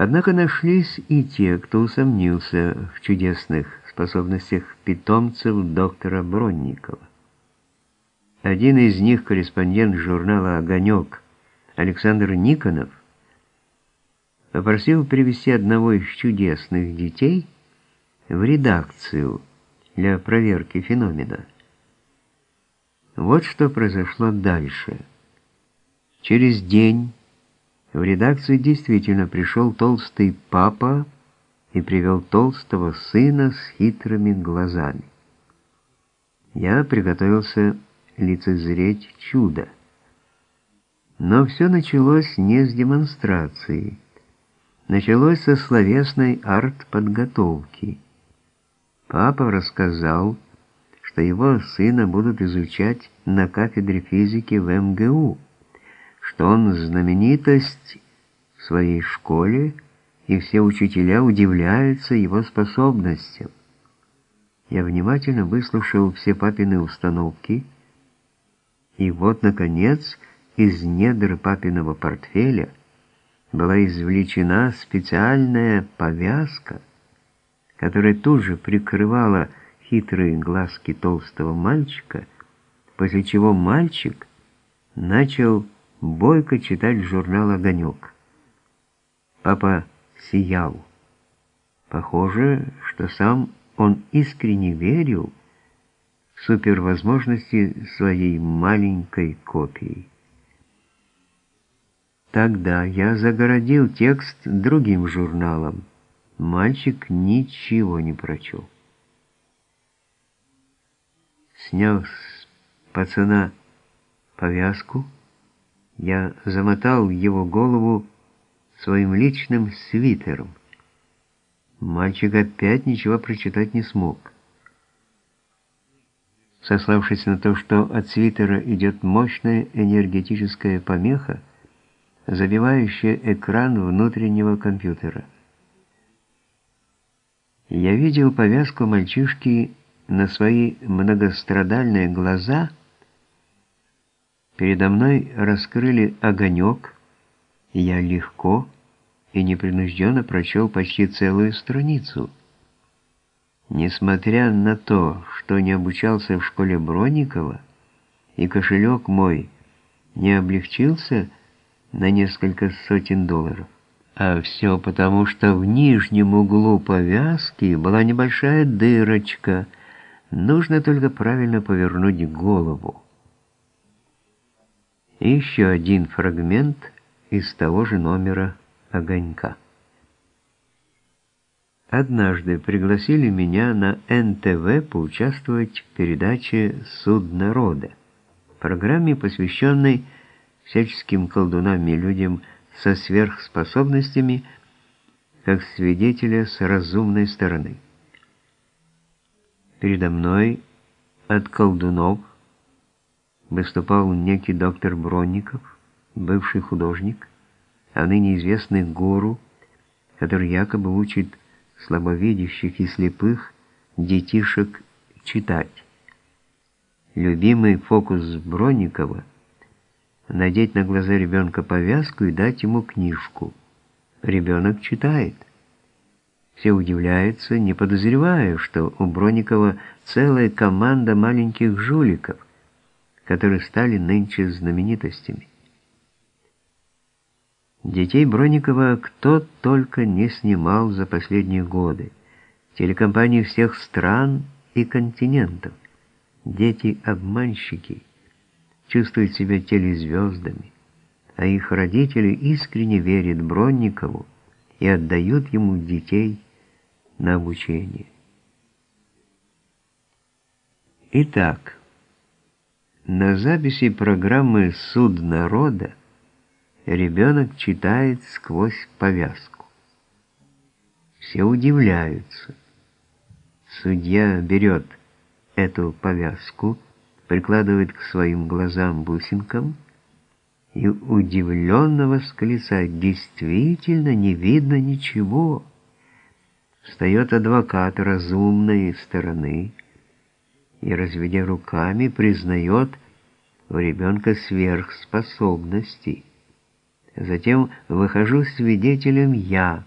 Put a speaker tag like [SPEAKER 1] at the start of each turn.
[SPEAKER 1] Однако нашлись и те, кто усомнился в чудесных способностях питомцев доктора Бронникова. Один из них, корреспондент журнала «Огонек» Александр Никонов, попросил привести одного из чудесных детей в редакцию для проверки феномена. Вот что произошло дальше. Через день в редакцию действительно пришел толстый папа и привел толстого сына с хитрыми глазами. Я приготовился лицезреть чудо. Но все началось не с демонстрации. Началось со словесной арт-подготовки. Папа рассказал, что его сына будут изучать на кафедре физики в МГУ, что он знаменитость в своей школе, и все учителя удивляются его способностям. Я внимательно выслушал все папины установки, и вот, наконец, из недр папиного портфеля была извлечена специальная повязка, которая тут же прикрывала хитрые глазки толстого мальчика, после чего мальчик начал бойко читать журнал «Огонек». Папа сиял. Похоже, что сам он искренне верил, супервозможности своей маленькой копии. Тогда я загородил текст другим журналом. Мальчик ничего не прочел. Сняв с пацана повязку, я замотал его голову своим личным свитером. Мальчик опять ничего прочитать не смог сославшись на то, что от свитера идет мощная энергетическая помеха, забивающая экран внутреннего компьютера. Я видел повязку мальчишки на свои многострадальные глаза. Передо мной раскрыли огонек, и я легко и непринужденно прочел почти целую страницу – Несмотря на то, что не обучался в школе Бронникова, и кошелек мой не облегчился на несколько сотен долларов, а все потому, что в нижнем углу повязки была небольшая дырочка, нужно только правильно повернуть голову. И еще один фрагмент из того же номера «Огонька». Однажды пригласили меня на НТВ поучаствовать в передаче «Суд народа», программе, посвященной всяческим колдунам и людям со сверхспособностями, как свидетеля с разумной стороны. Передо мной от колдунов выступал некий доктор Бронников, бывший художник, а ныне известный гуру, который якобы учит слабовидящих и слепых детишек читать. Любимый фокус Бронникова – надеть на глаза ребенка повязку и дать ему книжку. Ребенок читает. Все удивляются, не подозревая, что у Бронникова целая команда маленьких жуликов, которые стали нынче знаменитостями. Детей Бронникова кто только не снимал за последние годы. Телекомпании всех стран и континентов. Дети-обманщики чувствуют себя телезвездами, а их родители искренне верят Бронникову и отдают ему детей на обучение. Итак, на записи программы «Суд народа» ребенок читает сквозь повязку. Все удивляются. Судья берет эту повязку, прикладывает к своим глазам бусинкам и удивленно восклицает, действительно не видно ничего. Встает адвокат разумной стороны и, разведя руками, признает у ребенка сверхспособности. Затем выхожу свидетелем я,